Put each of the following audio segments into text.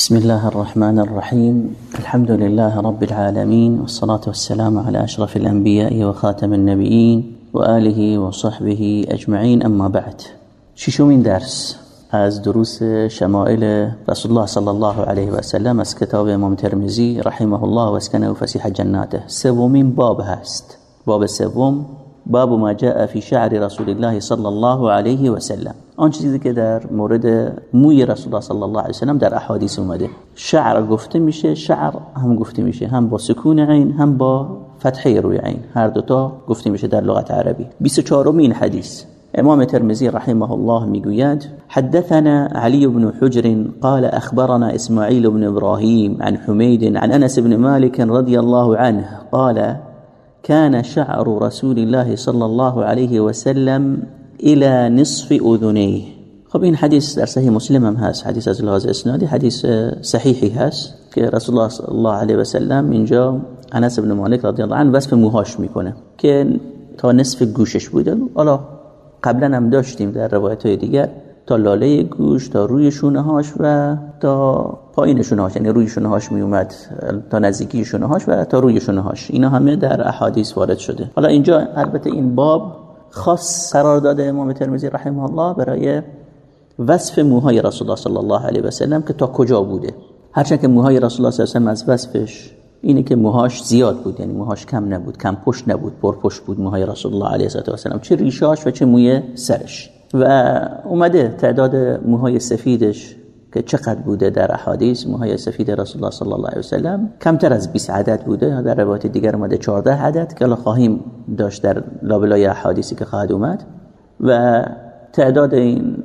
بسم الله الرحمن الرحيم. الحمد لله رب العالمين والصلاة والسلام على أشرف الأنبياء وخاتم النبيين وآله وصحبه أجمعين. أما بعد ششومين درس. از دروس شمائل رسول الله صلى الله عليه وسلم. از کتاب امام ترمزی رحمه الله و اسکنه و فسیح جناته. سومین باب هست. باب سوم باب ما جاء في شعر رسول الله صلى الله عليه وسلم. آن چیزی که در مورد موی رسول الله صلی الله علیه وسلم در احادیث اومده. شعر گفته میشه شعر هم گفته میشه هم با سکون عین هم با فتحه روی عین. هر دوتا گفته میشه در لغت عربی. 24 مین حدیث. امام ترمزي رحمه الله میگوید حدثنا علي بن حجر قال أخبرنا إسماعيل بن إبراهيم عن حميد عن أنس بن مالك رضي الله عنه قال كان شعر رسول الله صلى الله عليه وسلم الى نصف اذنيه خب این حدیث در صحیح مسلم هم هست. حدیث از لحاظ اسنادی حدیث صحیحی هست که رسول الله صلی الله علیه و سلم اینجا انس بن مالک رضی الله عنه وصف موهاش می‌کنه که تا نصف گوشش بوده. حالا قبلا هم داشتیم در روایت های دیگر تا لاله گوش تا روی شونه هاش و تا پایین شونه یعنی روی شونه هاش می اومد تا نزدیکی شونه هاش و تا روی شونه هاش اینا همه در احادیث وارد شده. حالا اینجا البته این باب خاص قرار داده امام ترمذی رحمه الله برای وصف موهای رسول الله صلی الله علیه و سلم که تا کجا بوده. هرچند که موهای رسول الله صلی الله علیه و سلم از وصفش اینه که موهاش زیاد بود یعنی موهاش کم نبود کم پشت نبود پر پشت بود موهای رسول الله علیه و سلم چه ریشاش و چه موی سرش. و اومده تعداد موهای سفیدش که چقدر بوده در احادیث موهای سفید رسول الله صلی الله علیه و سلم کمتر از 20 عدد بوده در روایت دیگر اومده 14 عدد که خواهیم داشت در لابلای احادیثی که خواهد اومد. و تعداد این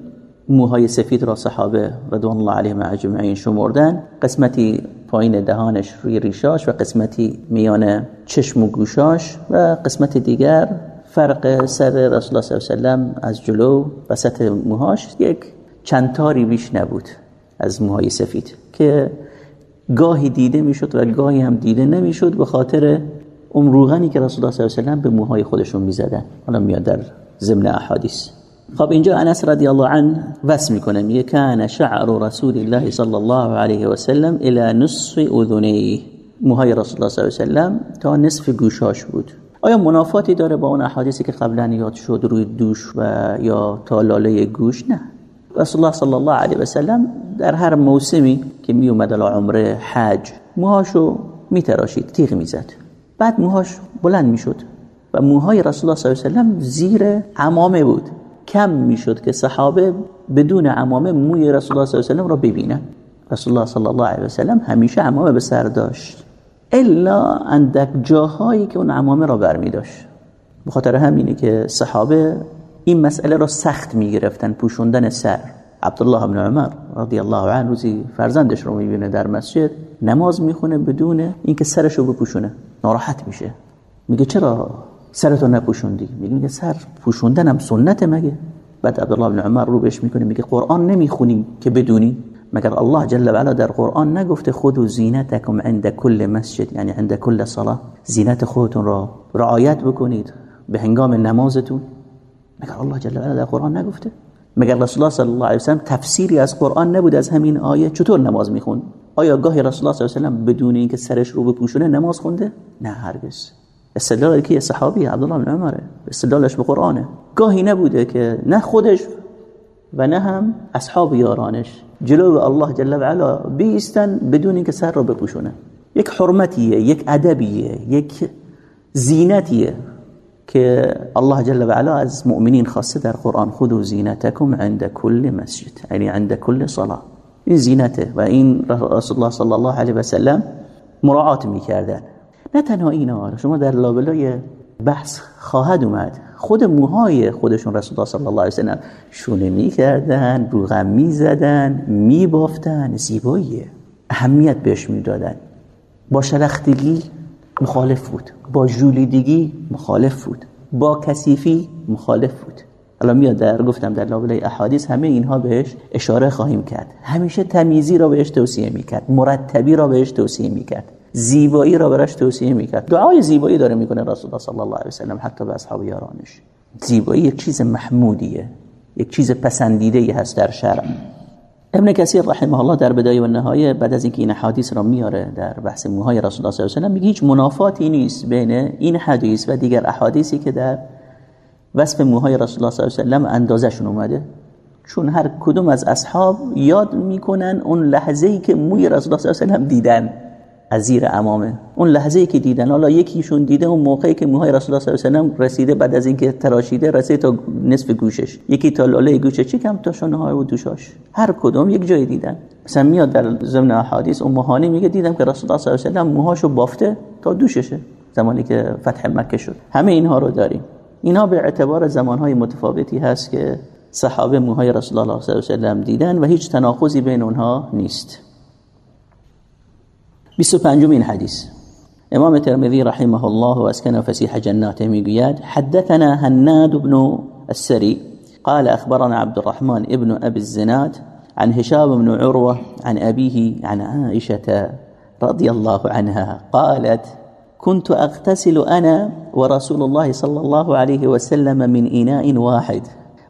موهای سفید را صحابه رضوان الله علیهم اجمعین شمردن. قسمتی پایین دهانش روی ریشاش و قسمتی میان چشم و گوشاش و قسمت دیگر فرق سر رسول الله صلی الله علیه و سلم از جلو وسط موهاش یک چند تاری بیش نبود. از موهای سفید که گاهی دیده می‌شد و گاهی هم دیده نمی‌شد به خاطر اون روغنی که رسول الله صلی الله علیه و سلم به موهای خودشون می‌زدن. حالا میاد در ضمن احادیث. خب اینجا انس رضی الله عنه وصف می‌کنه. میگه کان شعر رسول الله صلی الله علیه و سلم الى نصف اذنیه موهای رسول الله صلی الله علیه و سلم تا نصف گوشاش بود. آیا منافاتی داره با اون احادیثی که قبلا یاد شد روی دوش و یا تا لاله گوش؟ نه. رسول الله صلی الله علیه و سلم در هر موسمی که می اومد عمره حج موهاشو میتراشید تیغ می‌زد. بعد موهاش بلند می‌شد و موهای رسول الله صلی الله علیه و سلم زیر عمامه بود. کم می‌شد که صحابه بدون عمامه موی رسول الله صلی الله علیه و سلم را ببینن. رسول الله صلی الله علیه و سلم همیشه عمامه به سر داشت. الا اندک جاهایی که اون عمامه را برمی داشت بخاطر همینه که صحابه این مسئله را سخت می گرفتن پوشوندن سر. عبدالله بن عمر رضی الله عنه روزی فرزندش رو می‌بینه در مسجد نماز می‌خونه بدون اینکه سرش رو بپوشونه. ناراحت میشه. میگه چرا سرتو نپوشوندی؟ میگه سر پوشوندنم سنت مگه؟ بعد عبدالله بن عمر رو بهش می‌کنه میگه قرآن نمی‌خونی که بدونی. مگر الله جل و علا در قرآن نگفته خود زینتکم عند کل مسجد یعنی عند کل صلاه زینت خودتون را رعایت بکنید به هنگام نمازتون. مگر الله جل و علا در قرآن نگفته؟ مگر رسول الله صلی الله علیه و سلم تفسیری از قرآن نبود از همین آیه؟ چطور نماز می‌خوند؟ آیا گاهی رسول الله صلی الله علیه و سلم بدون اینکه سرش رو بپوشونه نماز خونده؟ نه هرگز. استدلال که صحابی عبدالله بن عمره. استدلالش به قرآنه. گاهی نبوده که نه خودش و نه هم اصحاب یارانش. جلو الله جل و علا بیستن بدون اینکه سر رو بپوشونه. یک حرمتیه یک ادبیه یک زینتیه. که الله جل و علا از مؤمنین خاصه در قرآن خودو زینتکم عند کل مسجد یعنی عند کل صلاه این زینته و این رسول الله صلی الله علیه و سلم مراعات می‌کردن. نه تنها اینا شما در لابلای بحث خواهد اومد. خود موهای خودشون رسول الله صلی الله علیه و سلم شونه می‌کردن روغم می‌زدن میبافتن زیباییه اهمیت بهش می‌دادن. با شلختگی مخالف بود. با جولیدگی مخالف بود. با کثیفی مخالف بود. الان میاد در گفتم در لابلای احادیث همه اینها بهش اشاره خواهیم کرد. همیشه تمیزی را بهش توصیه می‌کرد. مرتبی را بهش توصیه می‌کرد. زیبایی را براش توصیه می‌کرد. دعای زیبایی داره می‌کنه رسول الله صلی الله علیه و سلم حتی به اصحاب یارانش. زیبایی یک چیز محمودیه. یک چیز پسندیده هست در شرع. ابن کثیر رحمه الله در بدایه و نهایه بعد از اینکه این حدیث را میاره در بحث موهای رسول الله صلی الله علیه و میگه هیچ منافاتی نیست بین این حدیث و دیگر احادیثی که در وصف موهای رسول الله صلی الله علیه و اندازشون اومده. چون هر کدوم از اصحاب یاد می‌کنن اون لحظه ای که موی رسول الله صلی الله علیه و دیدن. از زیر امامه. اون لحظه که دیدن حالا یکیشون دیده اون موقعی که موهای رسول الله صلی الله علیه و رسیده بعد از اینکه تراشیده رسید تا نصف گوشش. یکی تا لاله گوشه چی کم؟ تا شونه های و دوشاش. هر کدوم یک جای دیدن. مثلا میاد در ضمن احادیث مهانی میگه دیدم که رسول الله صلی الله علیه و موهاشو بافته تا دوششه. زمانی که فتح مکه شد. همه اینها رو داریم. اینها به اعتبار زمانهای متفاوتی هست که صحابه موهای رسول الله صلی الله علیه و دیدن و هیچ تناقضی بین اونها نیست. 25 حديث امام الترمذي رحمه الله واسكنه فسيح جناته ميقياد حدثنا هناد بن السري قال أخبرنا عبد الرحمن ابن أبي الزناد عن هشام بن عروة عن أبيه عن عائشة رضي الله عنها قالت كنت أغتسل أنا ورسول الله صلى الله عليه وسلم من إناء واحد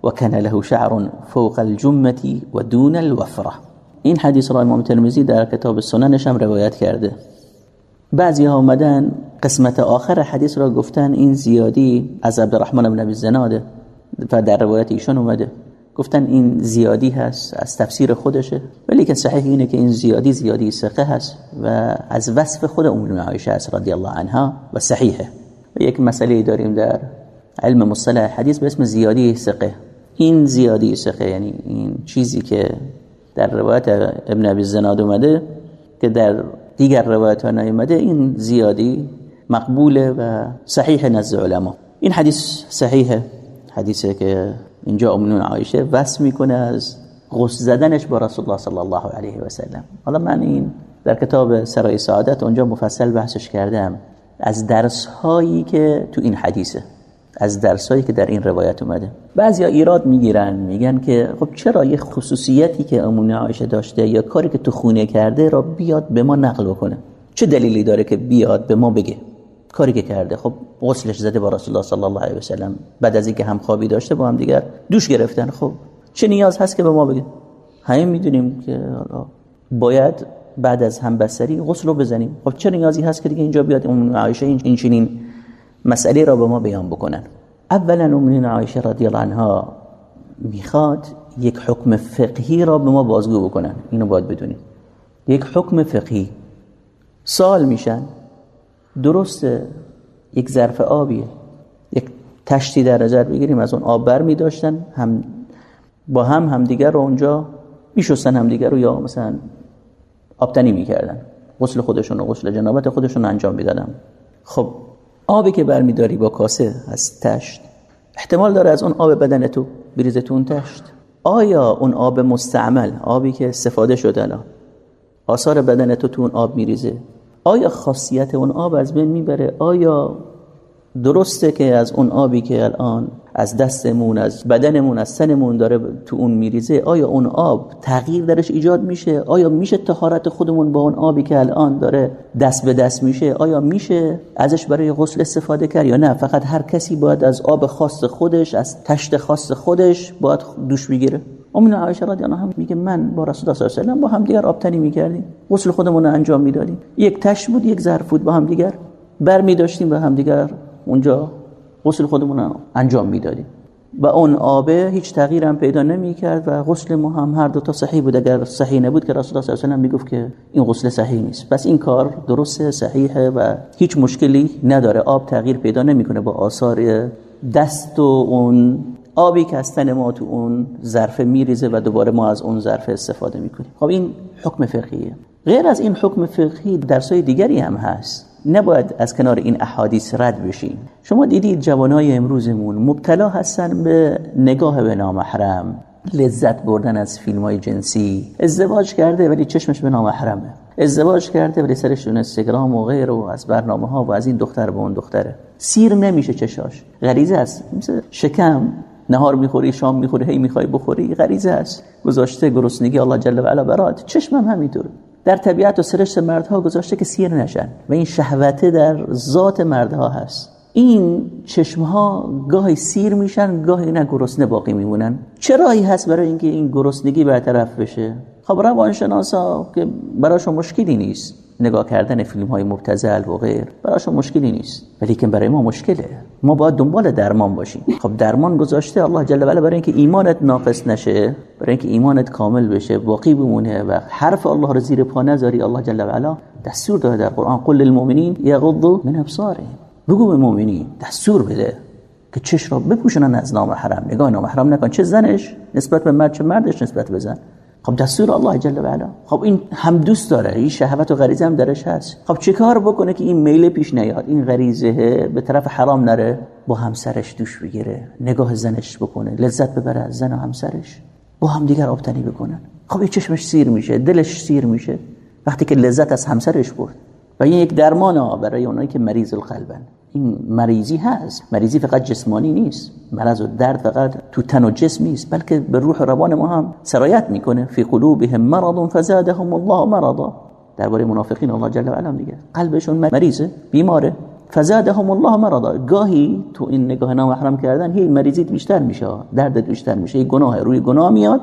وكان له شعر فوق الجمة ودون الوفرة. این حدیث را امام ترمذی در کتاب سننش هم روایت کرده. بعضی ها آمدن قسمت آخر حدیث را گفتن این زیادی از عبدالرحمن بن ابی زناده و در روایت ایشان اومده. گفتن این زیادی هست از تفسیر خودشه. ولی که صحیح اینه که این زیادی زیادی سقه هست و از وصف خود ام عایشه است رضی الله عنها و صحیحه. و یک مسئله داریم در علم مصطلح حدیث به اسم زیادی سقه این زیادی سقه یعنی این چیزی که در روایت ابن ابی زناد اومده که در دیگر روایت ها نیومده این زیادی مقبوله و صحیح نزد علما. این حدیث صحیحه حدیثه که اینجا امنون عایشه وصف می‌کنه از غسل زدنش با رسول الله صلی الله علیه و سلم. حالا من این در کتاب سرای سعادت اونجا مفصل بحثش کردم از درس هایی که تو این حدیثه. از درسایی که در این روایت اومده. بعضیا ایراد می‌گیرن میگن که خب چرا یه خصوصیتی که امونه عایشه داشته یا کاری که تو خونه کرده را بیاد به ما نقل کنه چه دلیلی داره که بیاد به ما بگه؟ کاری که کرده. خب غسلش زده با رسول الله صلی الله علیه و سلم بعد از اینکه هم خوابی داشته با هم دیگر دوش گرفتن. خب چه نیاز هست که به ما بگه؟ همه می‌دونیم که باید بعد از همبستری غسل رو بزنیم. خب چه نیازی هست که دیگه اینجا بیاد؟ اون عایشه این چنین مسئله را به ما بیان بکنن. اولا امین عایشه رضی الله عنها می‌خواد یک حکم فقهی را به ما بازگو بکنن. اینو باید بدونیم. یک حکم فقهی. سال میشن. درست یک ظرف آبیه. یک تشتی در نظر بگیریم از اون آب بر می داشتن هم با هم همدیگر رو اونجا میشستن همدیگر رو یا مثلا آبتنی می‌کردن. غسل خودشون و غسل جنابت خودشون انجام می‌دادن. خب آبی که برمیداری با کاسه از تشت. احتمال داره از اون آب بدن تو بریزه تو اون تشت. آیا اون آب مستعمل آبی که استفاده شده الان آثار بدن تو تو اون آب میریزه؟ آیا خاصیت اون آب از بین می‌بره؟ آیا درسته که از اون آبی که الان از دستمون از بدنمون از سنمون داره تو اون میریزه. آیا اون آب تغییر درش ایجاد میشه؟ آیا میشه طهارت خودمون با اون آبی که الان داره دست به دست میشه؟ آیا میشه ازش برای غسل استفاده کرد یا نه؟ فقط هر کسی باید از آب خاص خودش از تشت خاص خودش باید دوش بگیره. امین عایشه رضی الله عنها میگه من با رسول الله صلی الله علیه و با هم دیگر آب تنی می‌کردیم. غسل خودمون رو انجام می‌دادیم. یک تشت بود یک ظرف بود با هم دیگر برمی داشتیم و هم دیگر اونجا. غسل خودمون انجام می‌دادیم. و اون آبه هیچ تغییر هم پیدا نمی کرد و غسل ما هم هر دو تا صحیح بود. اگر صحیح نبود که رسول الله صلی الله علیه و می‌گفت که این غسل صحیح نیست. پس این کار درسته صحیحه و هیچ مشکلی نداره. آب تغییر پیدا نمی‌کنه با آثار دست و اون آبی که از تن ما تو اون ظرف میریزه و دوباره ما از اون ظرف استفاده می‌کنیم. خب این حکم فقهیه. غیر از این حکم فقهی درسای دیگری هم هست. نباید از کنار این احادیث رد بشیم. شما دیدید جوانای امروزمون مبتلا هستن به نگاه به نامحرم لذت بردن از فیلم های جنسی. ازدواج کرده ولی چشمش به نامحرمه. ازدواج کرده ولی سرش اینستاگرام و غیر و از برنامه ها و از این دختر به اون دختره. سیر نمیشه چشاش. غریزه است. مثل شکم. نهار می‌خوری شام می‌خوری هی می‌خوای بخوری. غریزه است. گذاشته گرسنگی الله جل و علا برات. چشمم همینطور. در طبیعت و سرشت مردها گذاشته که سیر نشن و این شهوته در ذات مردها هست. این چشمها گاهی سیر میشن گاهی نه گرسنه باقی میمونن. چه راهی هست برای اینکه این گرسنگی برطرف بشه؟ خب روانشناسا که براشون مشکلی نیست. نگاه کردن فیلم های مبتزل و غیر براشون مشکلی نیست. ولی که برای ما مشکله. ما باید دنبال درمان باشیم. خب درمان گذاشته الله جل و برای اینکه ایمانت ناقص نشه برای اینکه ایمانت کامل بشه باقی بمونه و حرف الله رو زیر پا نذاری الله جل و علا دستور داده در قرآن. قل للمؤمنین یغضوا من ابصارهم. بگو به مؤمنین دستور بده که چش را بپوشونن از نامحرم نگاه نامحرم نکن. چه زنش؟ نسبت به مرد چه مردش نسبت به زن؟ خب دستور الله جل و علا. خب این هم دوست داره این شهوت و غریزه هم درش هست. خب چه کار بکنه که این میل پیش نیاد؟ این غریزه به طرف حرام نره با همسرش دوش بگیره نگاه زنش بکنه لذت ببره از زن و همسرش. با هم دیگر آبتنی بکنن. خب این چشمش سیر میشه دلش سیر میشه. وقتی که لذت از همسرش برد. و این یک درمان برای اونایی که مریض القلبن این مریضی هست. مریضی فقط جسمانی نیست. مرض و درد فقط تو تن و جسم نیست بلکه به روح روان ما هم سرایت می‌کنه. فی قلوبهم مرض فزادهم الله مرضا. درباره منافقین الله جل و علا میگه قلبشون مریضه بیماره. فزادهم الله مرضا. گاهی تو این نگاه نامحرم کردن هی مریضی بیشتر میشه. درد بیشتر میشه. گناه روی گناه میاد.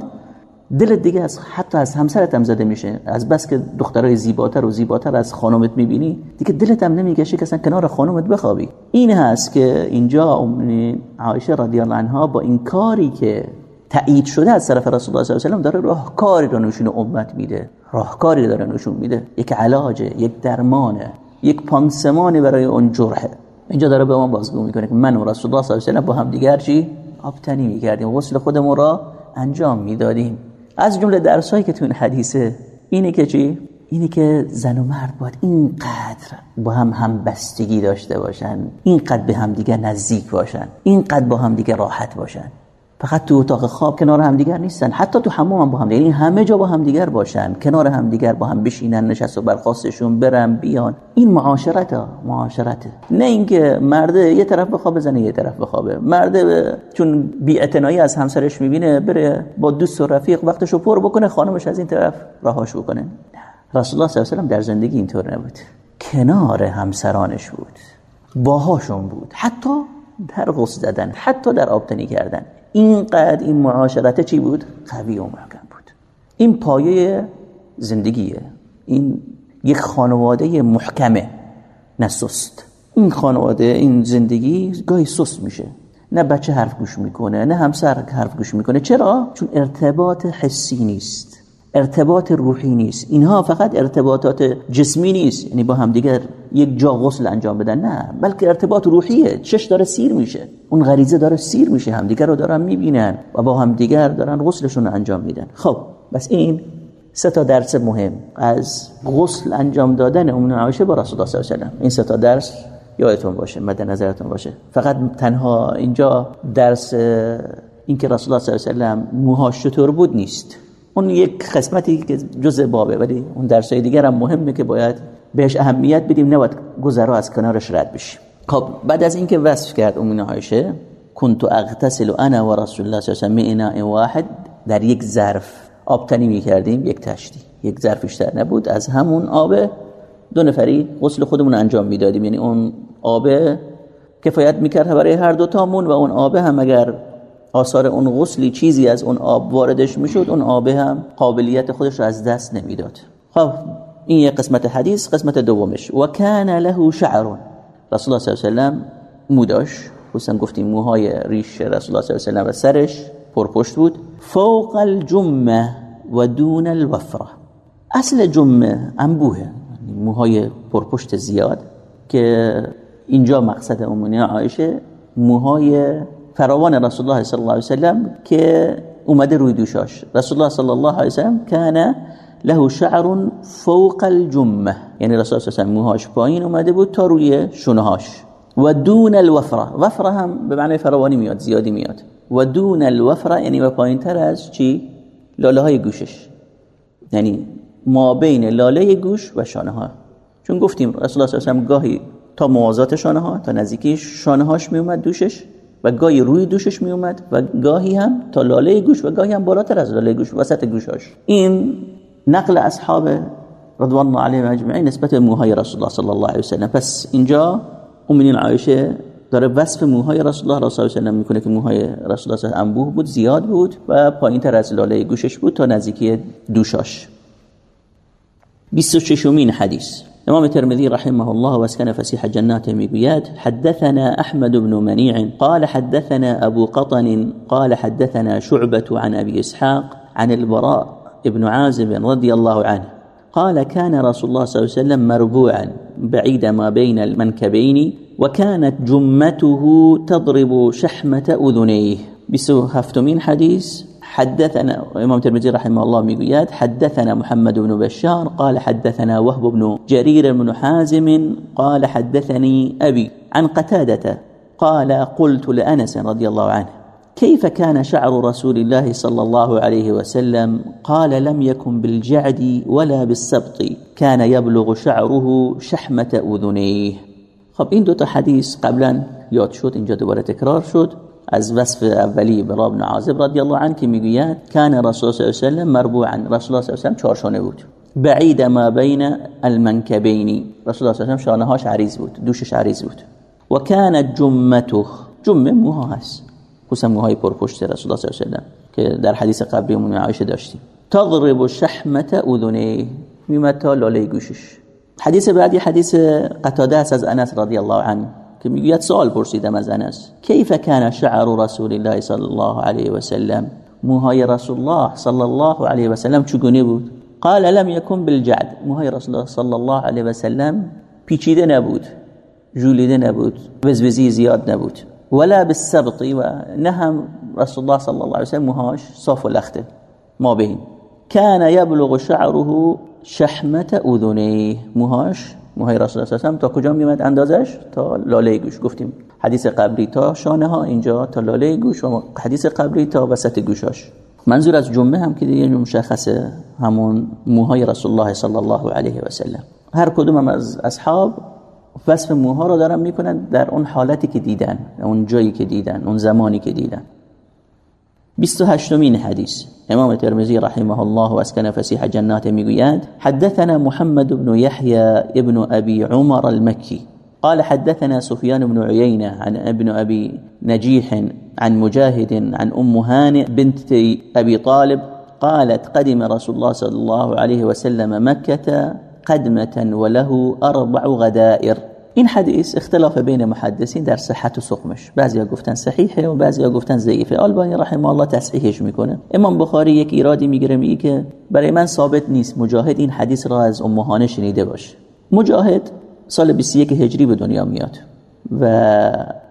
دلت دیگه از حتی از همسرت هم زده میشه. از بس که دخترای زیباتر و زیباتر از خانومت می‌بینی دیگه دلت هم نمیگشه که اصلا کنار خانومت بخوابی. این هست که اینجا عایشه رضی الله عنها با این کاری که تایید شده از طرف رسول الله صلی الله علیه و داره راهکاری رو نشون امت میده. راهکاری داره نشون میده. یک علاجه یک درمانه یک پانسمان برای اون جرحه اینجا داره به ما بازگو می‌کنه که من و رسول الله صلی الله علیه و با هم دیگر چی؟ آبتنی می‌کردیم. غسل خودمون را انجام می‌دادیم. از جمله درسایی که تو این حدیثه اینه که چی؟ اینه که زن و مرد باید اینقدر با هم هم بستگی داشته باشن اینقدر به هم دیگه نزدیک باشن اینقدر با هم دیگه راحت باشن فقط تو اتاق خواب کنار همدیگر نیستن. حتی تو حمام هم با هم دیگر. یعنی همه جا با همدیگر باشن. کنار همدیگر با هم بشینن نشست و برخواستشون برن بیان. این معاشرت ها معاشرته. نه اینکه مرد یه طرف بخوابه زنه یه طرف بخوابه مرد چون بی از همسرش می‌بینه بره با دوست و رفیق وقتشو پر بکنه خانمش از این طرف راهاش بکنه. رسول الله صلی الله علیه و در زندگی اینطور نبود. کنار همسرانش بود. باهاشون بود. حتی در غص زدن حتی در آبتنی کردن. اینقدر این معاشرت چی بود؟ قوی و محکم بود. این پایه زندگیه. این یک خانواده محکمه نه سست. این خانواده این زندگی گاهی سست میشه. نه بچه حرف گوش می‌کنه نه همسر حرف گوش می‌کنه. چرا؟ چون ارتباط حسی نیست. ارتباط روحی نیست. اینها فقط ارتباطات جسمی نیست. یعنی با همدیگر یک جا غسل انجام بدن نه. بلکه ارتباط روحیه. چش داره سیر میشه. اون غریزه داره سیر میشه. همدیگر رو دارن می‌بینن و با همدیگر دارن غسلشون رو انجام میدن. خب بس این سه تا درس مهم. از غسل انجام دادن امون عایشه با رسول الله صلی الله علیه و این سه تا درس یادتون باشه مد نظرتون باشه. فقط تنها اینجا درس اینکه رسول الله صلی الله علیه و موهاش چطور بود نیست. اون یک قسمتی که جزء بابه ولی اون درسای دیگر هم مهمه که باید بهش اهمیت بدیم نباید گذرا از کنارش رد بشیم. خب بعد از اینکه وصف کرد امین عایشه كنت اغتسل انا و رسول الله صلی الله علیه و واحد در یک ظرف آبتنی می کردیم یک تشتی. یک ظرف بیشتر نبود. از همون آب دو نفری غسل خودمون انجام می‌دادیم. یعنی اون آب کفایت می‌کرد برای هر دو تامون و اون آب هم اگر آثار اون غسلی چیزی از اون آب واردش می‌شد اون آب هم قابلیت خودش رو از دست نمی‌داد. خب این یه قسمت حدیث قسمت دومش. و کان له شعر رسول الله صلی الله علیه و موداش خصوصا گفتیم موهای ریش رسول الله صلی الله علیه و سرش پرپشت بود. فوق الجمه و دون الوفره. اصل جمه انبوه یعنی موهای پرپشت زیاد که اینجا مقصد امونی عایشه موهای فراوان رسول الله صلی الله علیه وسلم که اومده روی دوشاش. رسول الله صلی الله علیه وسلم کان له شعر فوق الجمه یعنی رسول الله موهاش پایین اومده بود تا روی شونهاش و دون الوفره وفره هم به معنی فراوانی میاد زیادی میاد. و دون الوفره یعنی و پایین تر از چی؟ لاله های گوشش. یعنی ما بین لاله گوش و شانه ها چون گفتیم رسول الله صلی گاهی تا موازات شانه ها تا نزدیکی شانه هاش می اومد دوشش و گاهی روی دوشش می اومد و گاهی هم تا لاله گوش و گاهی هم بالاتر از لاله گوش وسط گوشاش. این نقل اصحاب رضوان الله علیهم اجمعین نسبت به موهای رسول الله صلی الله علیه و سلم پس اینجا امین عایشه داره وصف موهای رسول الله صلی الله علیه و می‌کنه که موهای رسول الله انبوه بود زیاد بود و پایین تر از لاله گوشش بود تا نزدیکی دوشاش. 26 مین حدیث. امام ترمذي رحمه الله واسكن فسيح جنات می‌گوید حدثنا احمد بن منيع قال حدثنا ابو قطن قال حدثنا شعبة عن ابي اسحاق عن البراء ابن عازب رضي الله عنه قال كان رسول الله صلى الله عليه وسلم مربوعا بعيد ما بين المنكبين وكانت جمته تضرب شحمة أذنيه. بسو هفتمين حديث؟ حدثنا إمام الترمذي رحمه الله میگوید حدثنا محمد بن بشار قال حدثنا وهب بن جرير بن حازم قال حدثني أبي عن قتادة قال قلت لأنس رضي الله عنه كيف كان شعر رسول الله صلى الله عليه وسلم؟ قال لم يكن بالجعد ولا بالسبط. كان يبلغ شعره شحمة أذنيه. خب این دو تا حدیث قبلا یاد شد اینجا دوباره تکرار شد. از وصف اولی برا بن عازب رضی الله عنه که میگوید کان رسول الله صلی الله علیه و مربوعا. رسول الله صلی الله علیه و چهارشانه بود. بعید ما بین المنکبین. رسول الله صلی الله علیه و شانه هاش عریض بود دوشش عریض بود. و کان جمته جمه موها هست. خصوصا موهای پرپشت رسول الله صلی الله علیه و که در حدیث قبلی عایشه داشتیم. تضرب شحمت اذنه میمد تا لاله گوشش. حدیث بعدی حدیث قتاده است از انس رضی الله عنه که می‌گوید سوال پرسیدم از انس. کیف کان شعر رسول الله صلی الله علیه و سلم؟ موهای رسول الله صلی الله علیه و سلم چگونه بود؟ قال لم يكن بالجعد. موهای رسول الله صلی الله علیه و سلم پیچیده نبود جولیده نبود وزوزی زیاد نبود. ولا بالسبط و نه هم رسول الله صلی الله علیه و سلم موهاش صاف و لخته. ما بین كان يبلغ شعره شحمت اذنه موهاش موهای رسول الله صلی تا کجا میمد اندازش؟ تا لاله گوش. گفتیم حدیث قبلی تا شانه ها اینجا تا لاله گوش و حدیث قبلی تا وسط گوشاش. منظور از جمعه هم که دیگه مشخصه همون موهای رسول الله صلی الله علیه و سلم. هر کدوم هم از اصحاب وصف موها رو دارن می‌کنن در اون حالتی که دیدن اون جایی که دیدن اون زمانی که دیدن. 28 مين حديث امام الترمذي رحمه الله واسكن فسيح جنات می‌گوید حدثنا محمد بن يحيى ابن ابي عمر المكي قال حدثنا سفيان بن عيينة عن ابن أبي نجيح عن مجاهد عن أم هانئ بنت أبي طالب قالت قدم رسول الله صلى الله عليه وسلم مكة قدمة وله أربع غدائر. این حدیث اختلاف بین محدثین در صحت و سقمش. بعضیا گفتن صحیحه و بعضیا گفتن ضعیفه. آلبانی رحمه الله تصحیحش می‌کنه. امام بخاری یک ایرادی می‌گیره میگه که برای من ثابت نیست مجاهد این حدیث را از امهانه شنیده باشه. مجاهد سال 21 هجری به دنیا میاد و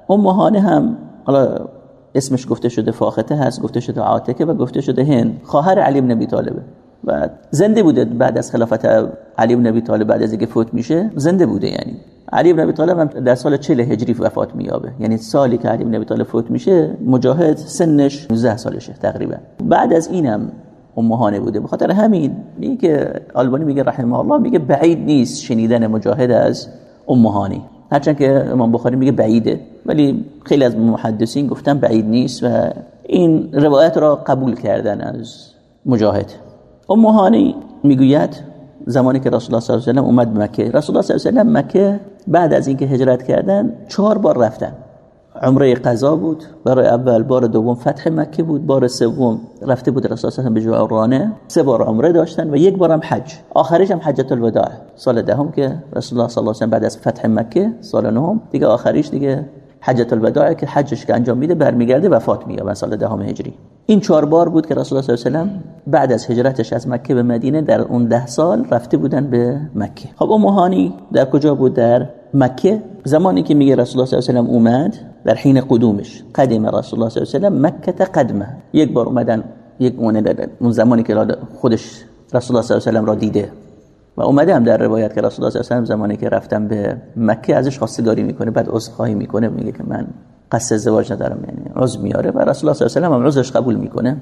امهانه هم حالا اسمش گفته شده فاخته هست گفته شده عاتکه و گفته شده هند. خواهر علی بن ابی طالبه. و زنده بوده بعد از خلافت علی بن ابی طالب بعد از اینکه فوت میشه زنده بوده یعنی. علی بن ابی طالب هم در سال 40 هجری وفات مییابه یعنی سالی که علی بن ابی طالب فوت میشه مجاهد سنش 19 سالشه تقریبا. بعد از اینم امهانه بوده. به خاطر همین میگه که آلبانی میگه رحمه الله میگه بعید نیست شنیدن مجاهد از امهانی هرچند که امام بخاری میگه بعیده ولی خیلی از محدثین گفتن بعید نیست و این روایت را قبول کردن از مجاهد. امهانی می‌گوید زمانی که رسول الله صلی الله علیه و اومد مکه. رسول الله صلی الله علیه و مکه بعد از اینکه هجرت کردن چهار بار رفتن. عمره قضا بود برای اول بار دوم فتح مکه بود بار سوم رفته بود رسول الله به جعرانه سه بار عمره داشتن و یک بارم حج. آخرش هم حجت الوداع. سال دهم که رسول الله صلی الله علیه و بعد از فتح مکه سال نهم دیگه آخریش دیگه حجت الوداع که حجش که انجام میده برمیگرده وفات مییابه سال دهم هجری. این چهار بار بود که رسول الله صلی الله علیه و بعد از هجرتش از مکه به مدینه در اون ده سال رفته بودن به مکه. خب امهانی در کجا بود؟ در مکه. زمانی که میگه رسول الله صلی الله علیه و اومد در حین قدومش. قدم رسول الله صلی الله علیه و مکه قدمه. یک بار اومدن یک اون زمانی که خودش رسول الله صلی الله علیه و را دیده. و اومده هم در روایت که رسول الله صلی زمانی که رفتم به مکه ازش خواستگاری می‌کنه بعد عذرخواهی می‌کنه میگه که من قصد ازدواج ندارم یعنی عذر میاره. و رسول الله صلی الله علیه و هم عذرش قبول می‌کنه.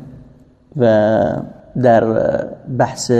و در بحث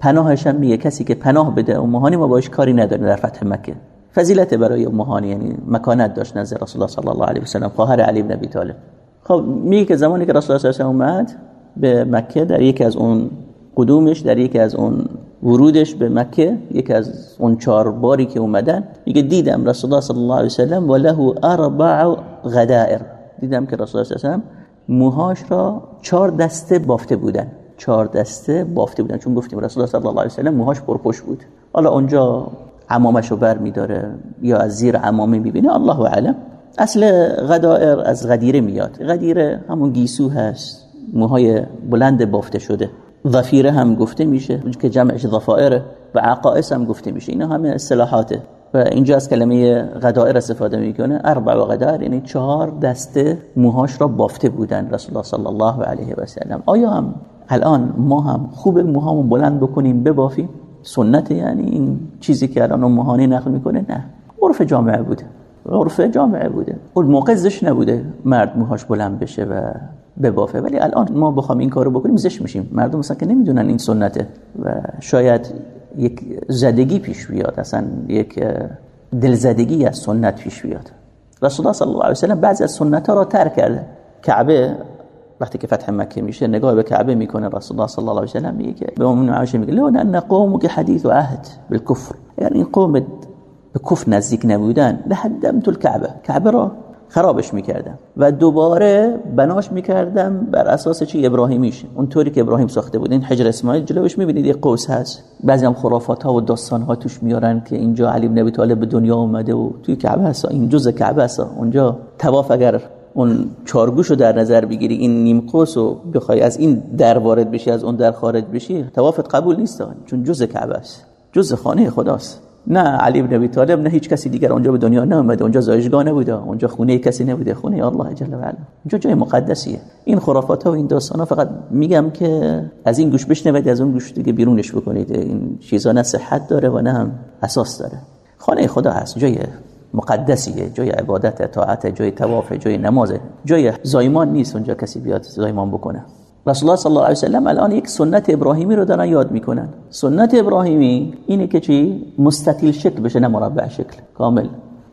پناهش هم میگه کسی که پناه بده امهانی ما باش کاری نداریم در فتح مکه. فضیلت برای امهانی یعنی مکانت داشت نزد رسول الله صلی الله علیه و سلم خواهر علی بن ابی طالب. خب میگه که زمانی که رسول الله صلی الله علیه و اومد به مکه در یکی از اون قدومش در یکی از اون ورودش به مکه یکی از اون چهار باری که اومدن میگه دیدم رسول الله صلی الله علیه وسلم و له اربع غدائر. دیدم که رسول الله صلی الله موهاش را چهار دسته بافته بودن. چهار دسته بافته بودن. چون گفتیم رسول الله صلی الله علیه وسلم موهاش پرپشت بود. حالا اونجا عمامشو بر میداره یا از زیر عمامه می‌بینه الله اعلم. اصل غدائر از غدیره میاد. غدیره همون گیسو هست. موهای بلند بافته شده. ظفیره هم گفته میشه که جمعش ظفائره و عقائس هم گفته میشه. اینا همه اصطلاحاته. و اینجا از کلمه غدائر استفاده می‌کنه. اربع و غدائر یعنی چهار دسته موهاش را بافته بودن رسول الله صلی الله علیه و سلم. آیا هم الان ما هم خوب موهامون بلند بکنیم ببافیم؟ سنت یعنی این چیزی که الان موهانی نقل می‌کنه؟ نه. عرف جامعه بوده. عرف جامعه بوده. اون موقع زش نبوده مرد موهاش بلند بشه و ببافه. ولی الان ما بخوام این کارو بکنیم زش میشیم. مردم مثلا که نمی‌دونن این سنته و شاید یک زدگی پیش بیاد. اصلا یک دلزدگی از سنت پیش بیاد. رسول الله صلی الله علیه و سلم بعضی از سنت ها را ترک کرده کعبه وقتی که فتح مکه میشه نگاه به کعبه می‌کنه. رسول الله صلی الله علیه و سلم میگه به اون عایشه میگه لو ان حدیث و عهد بالکفر. یعنی قوم به کفر نزدیک نبودن. لهدمت الكعبه کعبه را خرابش می‌کردم. و دوباره بناش می‌کردم بر اساس چی؟ ابراهیمیش. اونطوری که ابراهیم ساخته بود. این حجر اسماعیل جلوش می‌بینید یه قوس هست. بعضی هم خرافات ها و داستان ها توش میارن که اینجا علی بن ابی طالب به دنیا اومده و توی کعبه هست. این جزء کعبه هست. اونجا طواف اگر اون چارگوشو در نظر بگیری این نیم قوس رو بخوای از این در وارد بشی از اون در خارج بشی توافت قبول نیست. چون جزء کعبه است. جزء خانه خداست. نه علی بن ابی طالب نه هیچ کسی دیگر اونجا به دنیا نمیاد اونجا زایشگاه نبوده اونجا خونه کسی نبوده. خونه الله جل و علا. اونجا جای مقدسیه. این خرافات ها و این داستان ها فقط میگم که از این گوش بشنوید از اون گوش دیگه بیرونش بکنید. این چیزا نه صحت داره و نه هم اساس داره. خانه خدا هست جای مقدسیه جای عبادت طاعت جای تواف جای نماز. جای زایمان نیست اونجا کسی بیاد زایمان بکنه. رسول الله صلی الله علیه و سلم الان یک سنت ابراهیمی رو دارن یاد می‌کنن. سنت ابراهیمی اینه که چی؟ مستطیل شکل بشه نه مربع شکل. کامل.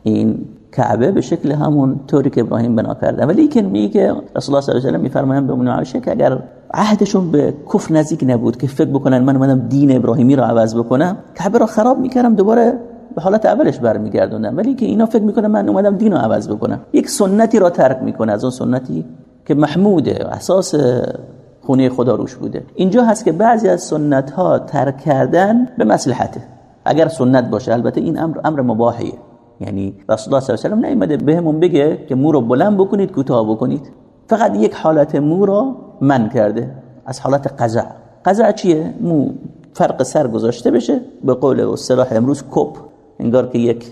این کعبه به شکل همون طوری که ابراهیم بنا کرده. ولی که میگه رسول الله صلی الله علیه و سلم میفرمایند به اون عایشه که اگر عهدشون به کفر نزدیک نبود که فکر بکنن من اومدم دین ابراهیمی رو عوض بکنم کعبه رو خراب می‌کردم دوباره به حالت اولش برمیگردوندم. ولی که اینا فکر می‌کنن من اومدم دین رو عوض بکنم. یک سنتی را ترک می‌کنه. از اون سنتی که محموده اساس خونه خدا روش بوده. اینجا هست که بعضی از سنت ها ترک کردن به مصلحته اگر سنت باشه البته این امر امر مباحیه. یعنی رسول الله صلی الله علیه و نیومده بهمون بگه که مو رو بلند بکنید کوتاه بکنید. فقط یک حالت مو رو من کرده. از حالت قزع قزع چیه؟ مو فرق سر گذاشته بشه. به قول اصطلاح امروز کپ. انگار که یک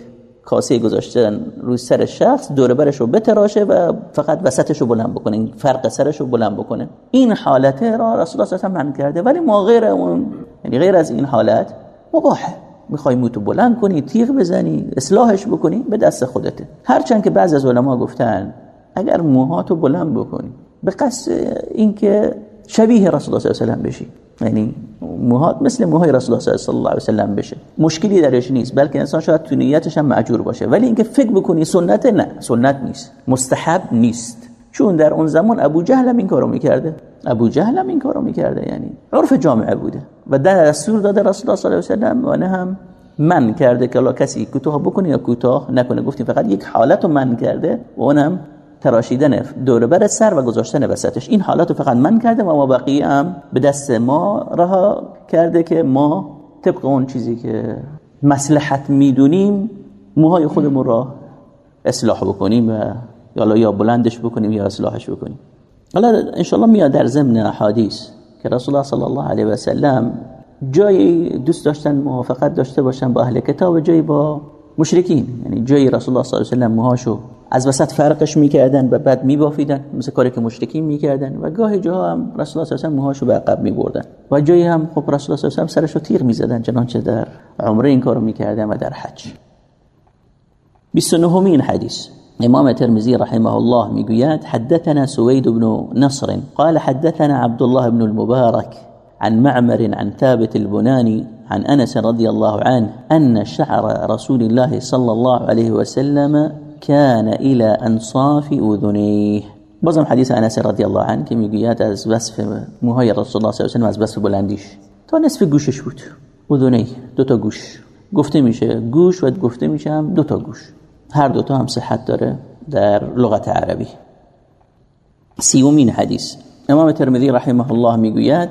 کاسه گذاشتن روی سر شخص دور برش رو بتراشه و فقط وسطش رو بلند بکنه فرق سرش رو بلند بکنه. این حالت را رسول الله صلی من کرده ولی ما غیر اون یعنی غیر از این حالت مباحه. می‌خوای موتو بلند کنی تیغ بزنی اصلاحش بکنی به دست خودته. هرچند که بعض از علما گفتن اگر موهاتو بلند بکنی به قصد اینکه شبیه رسول الله صلی الله علیه و بشی. یعنی موهات مثل موهای رسول الله صلی الله علیه و سلم بشه. مشکلی درش نیست بلکه انسان شاید تو نیتش هم معجور باشه. ولی اینکه فکر بکنی سنت نه سنت نیست مستحب نیست. چون در اون زمان ابو جهل هم این کارو می‌کرده. ابو جهل هم این کارو می‌کرده یعنی عرف جامعه بوده. و در دستور داده رسول الله صلی الله علیه و سلم و نه هم من کرده که کسی کوتاه بکنه یا کوتاه نکنه. گفتیم فقط یک حالت رو من کرده و اونم تراشیدن دور بر سر و گذاشتن وسطش. این حالت رو فقط من کرده و ما بقیه هم به دست ما رها کرده که ما طبق اون چیزی که مسلحت می‌دونیم موهای خودمون را اصلاح بکنیم و یا یا بلندش بکنیم یا اصلاحش بکنیم. حالا انشالله میاد در ضمن حدیث که رسول الله صلی الله علیه و سلم جایی دوست داشتن موافقت داشته باشن با اهل کتاب جایی با مشرکین. یعنی جایی رسول الله صلی الله علیه و سلم موهاشو از وسط فرقش می‌کردن و بعد میبافیدن مثل کاری که مشرکین می‌کردن و گاهی جاها هم رسول الله صلی الله موهاشو به عقب میبردن و جایی هم خب رسول الله صلی الله سرشو تیغ می‌زدن چنانچه در عمره این کارو می‌کردن و در حج. 29 این حدیث. امام ترمذي رحمه الله می‌گوید حدثنا سويد بن نصر قال حدثنا عبد الله بن المبارك عن معمر عن ثابت البناني عن انس رضي الله عنه ان شعر رسول الله صلى الله عليه وسلم كان إلى انصاف اذنيه بازم حدیث أنس رضی الله عنه که میگوید از وصف موهای رسول الله صلی الله علیه و از وصف بلندیش تا نصف گوشش بود. اذنی دو تا گوش گفته میشه گوش و گفته میشه هم دو تا گوش هر دو تا هم صحت داره در لغت عربی. سیومین حدیث. امام ترمذی رحمه الله میگوید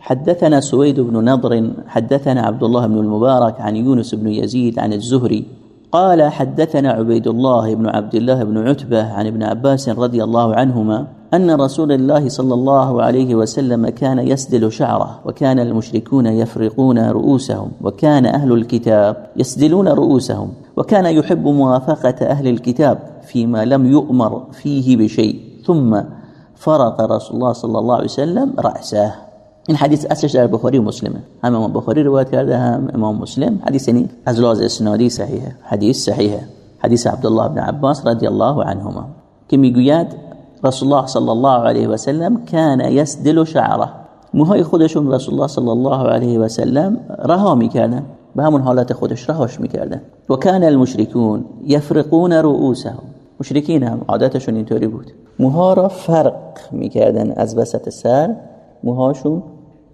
حدثنا سويد بن نضر حدثنا عبد الله بن المبارك عن يونس بن يزيد عن الزهري قال حدثنا عبيد الله بن عبد الله بن عتبة عن ابن عباس رضي الله عنهما أن رسول الله صلى الله عليه وسلم كان يسدل شعره وكان المشركون يفرقون رؤوسهم وكان أهل الكتاب يسدلون رؤوسهم وكان يحب موافقة أهل الكتاب فيما لم يؤمر فيه بشيء ثم فرق رسول الله صلى الله عليه وسلم رأسه. این حدیث اصلش در بخاری و مسلمه. هم امام بخاری روایت کرده هم امام مسلم. حدیث یعنی از لحاظ اسنادی صحیحه. حدیث صحیحه. حدیث عبدالله بن عباس رضی الله عنهما که می‌گوید رسول الله صلی الله علیه و سلم کان یسدل شعره. موهای خودشون رسول الله صلی الله علیه و سلم رها می‌کردن. به همون حالت خودش رهاش می‌کردن. و کان المشركون یفرقون رؤوسهم. مشرکین هم عادتشون اینطوری بود. موها را فرق می‌کردن از وسط سر. موهاشون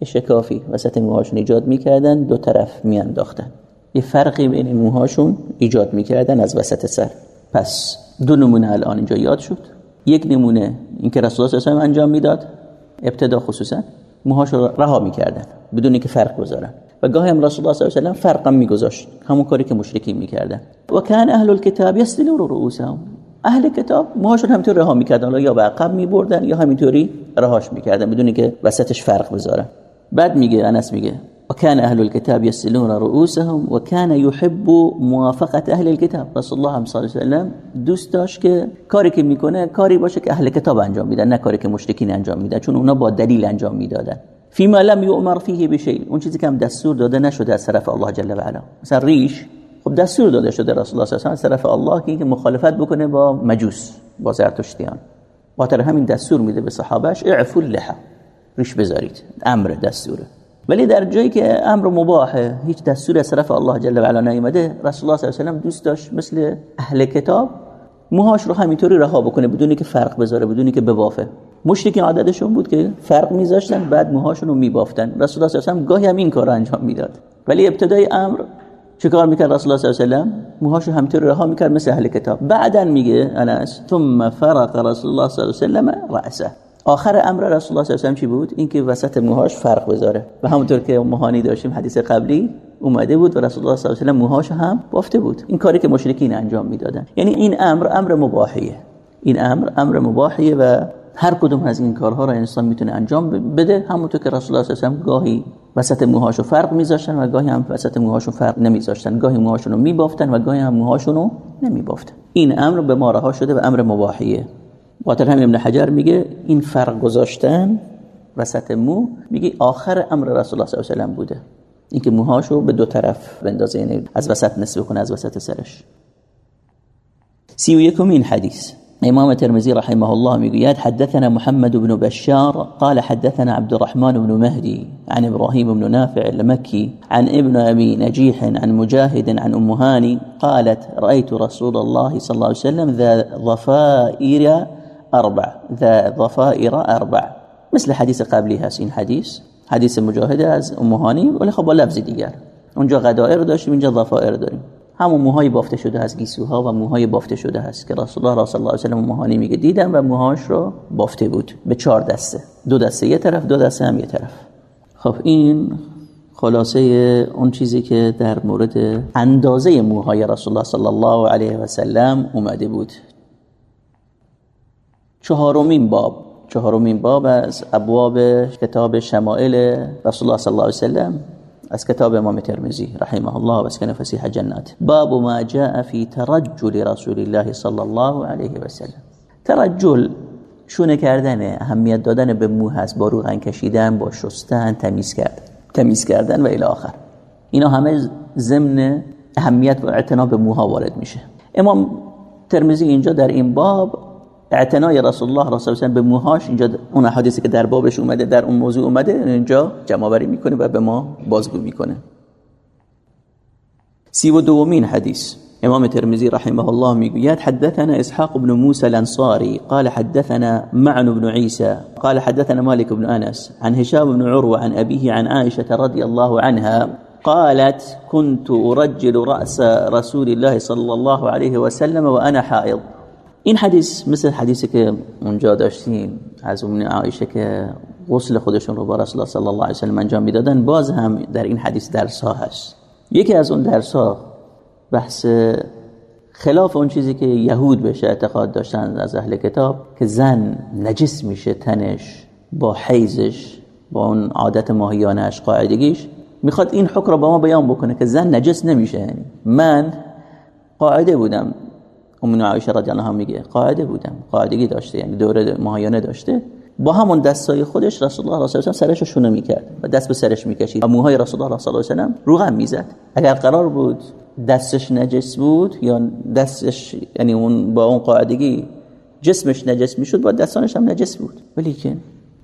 شکافی وسط موهاشون ایجاد می‌کردن دو طرف میانداختن. یه فرقی بین موهاشون ایجاد می‌کردن از وسط سر. پس دو نمونه الان اینجا یاد شد. یک نمونه اینکه رسول الله صلی انجام می‌داد ابتدا خصوصا موهاش رو رها می‌کردن بدون اینکه فرق بذارن. و گاهی هم رسول الله صلی الله علیه و فرق میگذاشت. همون کاری که مشرکین می‌کردن. و کان اهل الكتاب یسدلون رؤوسهم. اهل کتاب موهاشون همینطور رها می‌کردن. یا به عقب میبردن یا همینطوری رهاش می‌کردن بدون اینکه وسطش فرق بذارن بعد میگه انس میگه وكان أهل الكتاب يسلون رؤوسهم وكان يحب موافقة أهل الكتاب. رسول الله صلی الله علیه و سلم دوست داشت که کاری که می‌کنه کاری باشه که اهل کتاب انجام میدن نه کاری که مشرکین انجام میدن چون اونا با دلیل انجام می‌دادن. فيما لم يؤمر فيه بشيء اون چیزی که هم دستور داده نشده از طرف الله جل و علا. مثلا ریش خب دستور داده شده رسول الله صلی الله علیه و از طرف الله که مخالفت بکنه با مجوس با زرتشتیان. خاطر همین دستور میده به صحابهش اعفوا اللحى. ریش بذارید. امر دستوره ولی در جایی که امر مباحه هیچ دستور از طرف الله جل و علا نیومده رسول الله صلی الله علیه و دوست داشت مثل اهل کتاب موهاش رو همینطوری رها بکنه بدونی که فرق بذاره بدونی که ببافه. مشرکین عادتشون بود که فرق میذاشتن بعد موهاشون رو میبافتن. رسول الله صلی الله علیه و گاهی هم این کار انجام می‌داد. ولی ابتدای امر چیکار می‌کرد رسول الله صلی الله علیه و موهاشو همینطوری رها می‌کرد مثل اهل کتاب. بعدا میگه انس ثم فرق رسول الله صلی الله علیه و رأسه. آخر امر رسول الله صلی الله علیه و چی بود؟ اینکه وسط موهاش فرق بذاره. و همونطور که موهانی داشتیم حدیث قبلی اومده بود و رسول الله صلی الله علیه و موهاش هم بافته بود. این کاری که مشرکین انجام می‌دادن. یعنی این امر امر مباحیه. این امر امر مباحیه و هر کدوم از این کارها را انسان می‌تونه انجام بده. همونطور که رسول الله صلی الله علیه و گاهی وسط موهاشو فرق میذاشتن و گاهی هم وسط موهاشون فرق نمیذاشتن. گاهی موهاشون رو میبافتن و گاهی هم موهاشون رو نمیبافتن. این امر به ما رها شده و امر مباحیه. خاطر همین ابن حجر میگه این فرق گذاشتن وسط مو میگه آخر امر رسول الله صلی الله علیه و بوده. اینکه موهاشو به دو طرف بندازه یعنی از وسط نصف کنه از وسط سرش. سی و یکمین حدیث. امام ترمذي رحمه الله می‌گوید حدثنا محمد بن بشار قال حدثنا عبد الرحمن بن مهدي عن ابراهيم بن نافع المكي عن ابن ابي نجيح عن مجاهد عن ام هاني قالت رايت رسول الله صلى الله عليه وسلم ذا ضفائر اربع ذا ضفائر اربع مثل حديث قبلی هست این حدیث حدیث از ام هانی ولی خب با لفظ دیگر. اونجا غدائر داشتیم اینجا ضفائر داریم. همون موهای بافته شده از گیسوها و موهای بافته شده هست که رسول الله صلی الله علیه و سلم موهانی میگه. دیدم و موهاش رو بافته بود به چهار دسته. دو دسته یه طرف دو دسته هم یه طرف. خب این خلاصه اون چیزی که در مورد اندازه موهای رسول الله صلی الله علیه و سلم اومده بود. چهارمین باب. چهارمین باب از ابواب کتاب شمائل رسول الله صلی الله علیه و سلم از کتاب امام ترمزی رحمه الله و اسکن فسیح جنات. باب ما جاء في ترجل رسول الله صلی الله علیه و سلم ترجل شونه کردن اهمیت دادن به مو هست با روغن کشیدن با شستن تمیز کردن تمیز کردن و الی آخر. اینا همه ضمن اهمیت و اعتنا به موها وارد میشه. امام ترمزی اینجا در این باب اعتنای رسول الله رسول الله به موهاش اینجا اون حدیثی که در بابش اومده در اون موضوع اومده اینجا جمع بری میکنه و به ما بازگو میکنه. سی و دومین حدیث. امام ترمذي رحمه الله میگوید حدثنا اسحاق بن موسى الانصاري قال حدثنا معن بن عيسى قال حدثنا مالك بن انس عن هشام بن عروة عن ابيه عن عائشة رضي الله عنها قالت كنت ارجل رأس رسول الله صلى الله عليه وسلم وأنا حائض. این حدیث مثل حدیثی که اونجا داشتیم از اون عایشه که غسل خودشون رو با رسول الله صلی الله علیه و سلم انجام می‌دادن باز هم در این حدیث درس ها هست. یکی از اون درس ها بحث خلاف اون چیزی که یهود بهش اعتقاد داشتن از اهل کتاب که زن نجس میشه تنش با حیزش با اون عادت ماهیانش قاعدگیش. می‌خواد این حکم رو با ما بیان بکنه که زن نجس نمیشه. یعنی من قاعده بودم. امون عایشه رضی الله میگه. قاعده بودم. قاعدگی داشته یعنی دوره ماهیانه داشته. با همون دستای خودش رسول الله صلی الله علیه و سرش شونه می‌کرد و دست به سرش می‌کشید. و موهای رسول الله صلی الله علیه و روغن می‌زد. اگر قرار بود دستش نجس بود یا دستش یعنی اون با اون قاعدگی جسمش نجس می‌شد با دستانش هم نجس بود. ولی که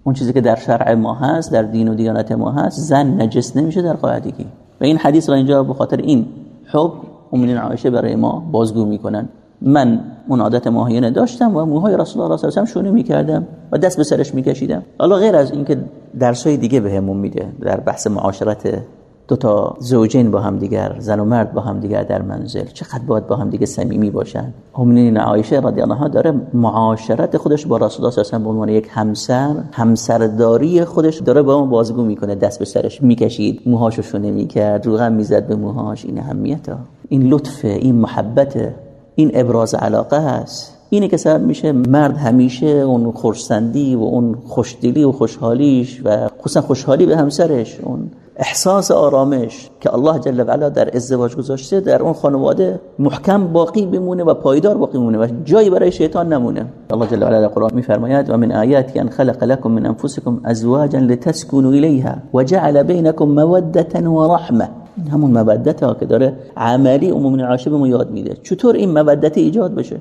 اون چیزی که در شرع ما هست در دین و دیانت ما هست زن نجس نمیشه در قاعدگی. و این حدیث را اینجا به خاطر این حب امین عایشه برای ما بازگو می‌کنن. من اون عادت ماهیانه داشتم و موهای رسول الله صلی الله علیه و شونه می‌کردم و دست به سرش میکشیدم. حالا غیر از اینکه درسای دیگه بهمون میده در بحث معاشرت دو تا زوجین با هم دیگر زن و مرد با هم دیگر در منزل چقدر باید با هم دیگه صمیمی باشن؟ همین عایشه رضی الله عنها داره معاشرت خودش با رسول الله صلی الله علیه و عنوان یک همسر همسرداری خودش داره با اون بازگو می‌کنه. دست به سرش می‌کشید موهاشو شونه می‌کرد روغن می‌زد به موهاش. این اهمیت این لطف این محبت این ابراز علاقه هست. اینه که سبب میشه مرد همیشه اون خورسندی و اون خوشدلی و خوشحالیش و خصوصا خوشحالی به همسرش اون احساس آرامش که الله جل و علا در ازدواج گذاشته در اون خانواده محکم باقی بمونه و پایدار باقی بمونه و جایی برای شیطان نمونه. الله جل و علا در قرآن میفرماید و من آیات ان خلق لكم من انفسكم ازواجا لتسكنوا اليها وجعل بينكم موده ورحمه همون مودت ها که داره عملی عمومی عاشق بهمون یاد میده. چطور این مودت ایجاد بشه؟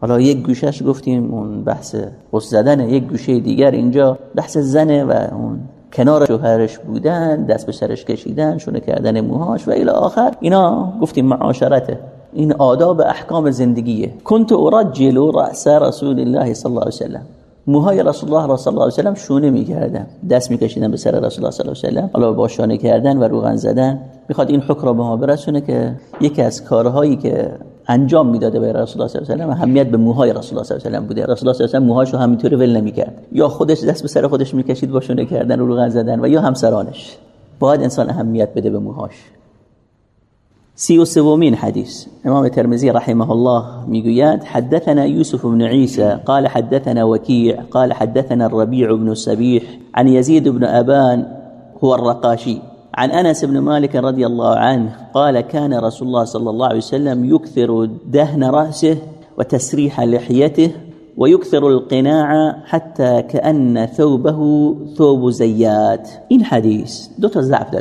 حالا یک گوشش گفتیم اون بحث قص زدن یک گوشه دیگر اینجا بحث زنه و اون کنار شوهرش بودن دست به سرش کشیدن شونه کردن موهاش و الی آخر. اینا گفتیم معاشرته این آداب احکام زندگیه. كنت ارجل رأس رسول الله صلی الله علیه وسلم موهای رسول الله صلی الله علیه وسلم شونه می‌کردن. دست میکشیدن به سر رسول الله صلی الله علیه وسلم. حالا با شانه کردن و روغن زدن. می‌خواد این حکم را به ما برسونه که یکی از کارهایی که انجام می‌داده به رسول الله صلی الله علیه و اهمیت به موهای رسول الله صلی الله علیه و بوده. رسول الله صلی الله علیه و موهاشو همینطوری ول نمی‌کرد. یا خودش دست به سر خودش می‌کشید با شونه کردن و روغن زدن و یا همسرانش. باید انسان اهمیت بده به موهاش. سی و سومین حدیث إمام ترمزی رحمه الله میگوید حدثنا يوسف بن عيسى قال حدثنا وكيع قال حدثنا الربيع بن السبيح عن يزيد بن أبان هو الرقاشي عن أنس بن مالك رضي الله عنه قال كان رسول الله صلى الله عليه وسلم يكثر دهن رأسه وتسريح لحيته ويكثر القناع حتى كأن ثوبه ثوب زيات. این حدیث دو تا ضعف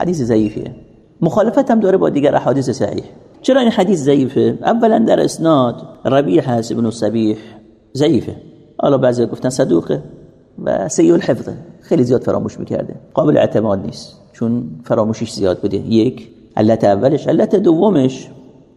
حدیث ضعیفیه مخالفت هم داره با دیگر احادیث صحیح. چرا این حدیث ضعیفه؟ اولا در اسناد ربیع هست ابن سبیح ضعیفه. حالا بعضی گفتن صدوقه و سیء الحفظه خیلی زیاد فراموش می‌کرده. قابل اعتماد نیست. چون فراموشیش زیاد بوده. یک علت اولش. علت دومش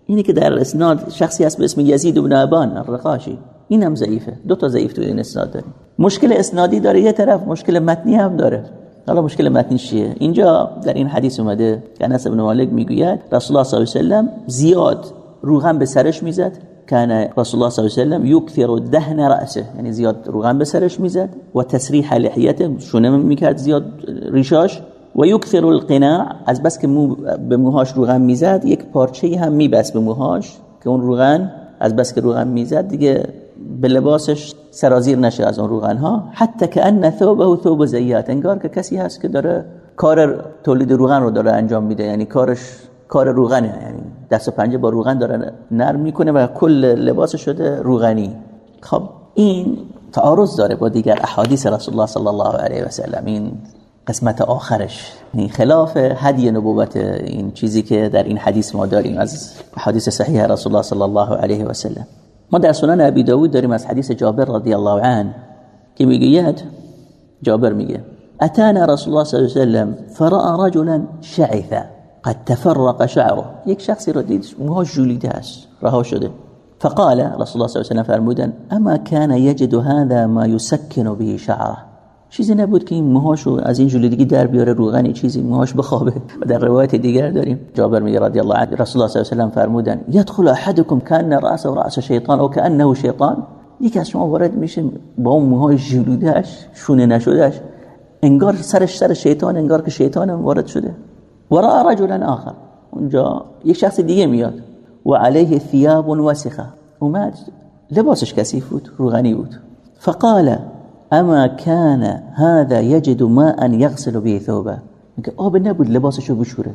اینه که در اسناد شخصی هست به اسم یزید بن ابان الرقاشی. این هم ضعیفه. دو تا ضعیف تو این اسناد داره مشکل اسنادی داره. یه طرف مشکل متنی هم داره. حالا مشکل متنی چیه؟ اینجا در این حدیث اومده انس بن مالک می‌گوید رسول الله صلی الله علیه و سلم زیاد روغن به سرش می‌زد. کان رسول الله صلی الله علیه و سلم یکثر دهن رأسه یعنی زیاد روغن می‌زد. و تسریح لحیته شونه می‌کرد زیاد ریشاش. و یکثر القناع از بس که مو به موهاش روغن می‌زد یک پارچه هم میبست به موهاش که اون روغن از بس که روغن می‌زد دیگه به لباسش سرازیر نشه از اون روغن ها حتی که ان ثوبه ثوب زیات. انگار که کسی هست که داره کار تولید روغن رو داره انجام میده. یعنی کارش کار روغنه. یعنی دست و پنجه با روغن داره نرم می‌کنه و کل لباس شده روغنی. خب این تعارض داره با دیگر احادیث رسول الله صلی الله علیه و سلم این قسمت آخرش. این خلاف هدی نبوت این چیزی که در این حدیث ما داریم از حدیث صحیح رسول الله صلی الله علیه و سلم ما در سنن ابی داود داریم از حدیث جابر رضی الله عنه. که میگه جابر میگه أتانا رسول الله صلی الله علیه و سلم فرأى رجلا شعثا. قد تفرق شعره. یک شخصی رو دید موهاش جولیده است رها شده. فقال رسول الله صلی الله علیه و سلم فرمودن أما كان يجد هذا ما يسكن به شعره؟ چیزی نبود که این موهاشو از این جلودگی در بیاره روغنی چیزی موهاش بخوابه. و در روایت دیگر داریم جابر میگه رضی الله عنه رسول الله صلی الله علیه و فرمودن يدخل احدكم كان راسه راس شیطان او كانه شیطان. یکی از شما وارد میشه با اون موهای جلودش شونه نشدهش انگار سرش سر شیطان انگار که شیطان وارد شده. ورا رجلا آخر. اونجا یک شخص دیگه میاد. و علیه ثیاب وسخه اومد لباسش کثیف بود روغنی بود. فقال اما كان هذا يجد ماء يغسل به ثوبه. میگه آب نبود لباسشو بشوره.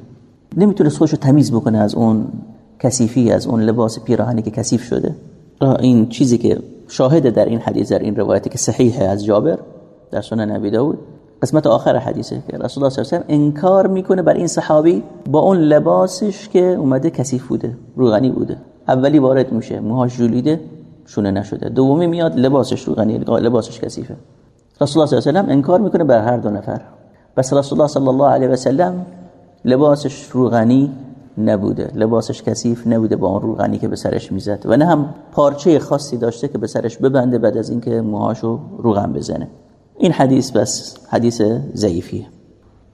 نمی‌تونه خودشو تمیز بکنه از اون کثیفی از اون لباس پیراهنی که کثیف شده. این چیزی که شاهد در این حدیث در این روایتی که صحیحه از جابر در سنن نبی داود. قسمت آخر حدیثه که رسول الله صلی الله علیه و انکار می‌کنه بر این صحابی با اون لباسش که اومده کثیف بوده روغنی بوده. اولی وارد میشه موهاش جولیده. شونه نشده. دومی میاد لباسش روغنی لباسش کثیفه. رسول الله صلی الله علیه و انکار می‌کنه بر هر دو نفر. بس رسول الله صلی الله علیه و سلم لباسش روغنی نبوده. لباسش کثیف نبوده با اون روغنی که به سرش می‌زد. و نه هم پارچه خاصی داشته که به سرش ببنده بعد از اینکه موهاشو روغن بزنه. این حدیث بس حدیث ضعیفیه.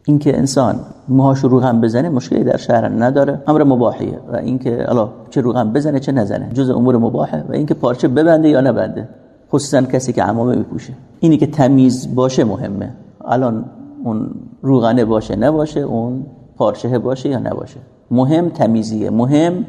اینکه انسان موهاش روغن بزنه مشکلی در شهر نداره. امر مباحیه و اینکه الا چه روغن بزنه چه نزنه. جز امور مباحه و اینکه پارچه ببنده یا نبنده. خصوصا کسی که عمامه میپوشه. اینی که تمیز باشه مهمه. الان اون روغنه باشه نباشه اون پارچه باشه یا نباشه. مهم تمیزیه. مهم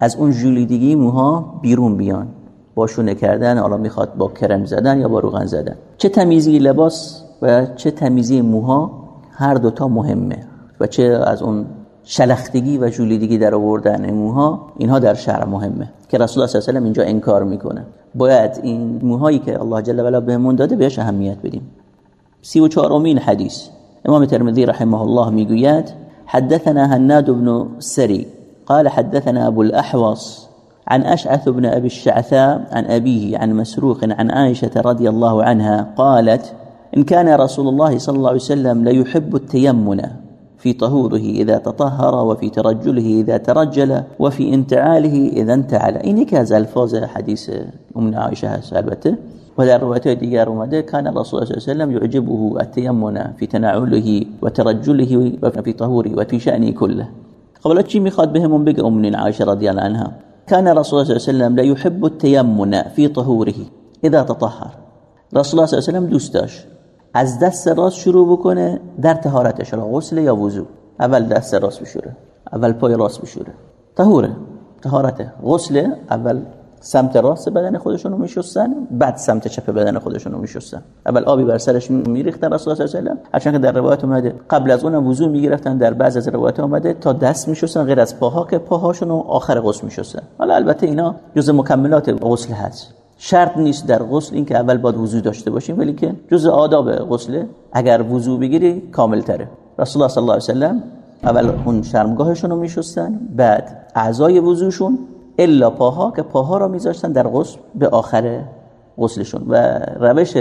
از اون جولیدگی موها بیرون بیان. با شونه کردن حالا می‌خواد با کرم زدن یا با روغن زدن. چه تمیزی لباس و چه تمیزی موها هر دوتا مهمه و چه از اون شلختگی و جولیدگی در آوردن موها اینها در شرع مهمه که رسول الله صلی الله علیه و اینجا انکار می‌کنه. باید این موهایی که الله جل و علا بهمون داده بهش اهمیت بدیم. سی و چهارمین حدیث. امام ترمذی رحمه الله می‌گوید حدثنا هناد بن سری قال حدثنا ابو الاحوص عن أشعث بن أبي الشعثاء عن أبيه عن مسروق عن عائشة رضي الله عنها قالت إن كان رسول الله صلى الله عليه وسلم ليحب التيمن في طهوره إذا تطهر وفي ترجله إذا ترجل وفي انتعاله إذا انتعل. إن كاز الفوز حديث أمنا عائشة سالبته هست البته ديار در كان الرسول صلى الله عليه وسلم يعجبه و في التیمن وترجله تناوله طهوره وفي شأنه كله. قبل شيمي خاد بهمون بقى أمنا عائشة رضي الله عنها. كان الرسول صلى الله عليه وسلم لا يحب التيمن في طهوره إذا تطهر. رسول الله صلى الله عليه وسلم دوستاش. از دست راست شروع بکنه در طهارتش را غسل یا وضو؟ اول دست راست بشوره اول پای راست بشوره. طهوره طهارته غسل اول سمت راست بدن خودشون رو میشستن بعد سمت چپ بدن خودشون رو میشستن. اول آبی بر سرش میریختن رسول الله صلی الله علیه و که در روایت اومده قبل از اونم وضو می‌گرفتن در بعض از روایت اومده تا دست میشستن غیر از پاها که پاهاشون رو آخر غسل میشستن. حالا البته اینا جز مکملات غسل هست شرط نیست در غسل این که اول باید وضو داشته باشیم ولی که جز آداب غسل اگر وضو بگیری کامل تره رسول الله صلی الله علیه و سلم اول اون شرمگاهشون رو میشستن بعد اعضای وضوشون الا پاها که پاها را میذاشتن در غسل به آخر غسلشون. و روش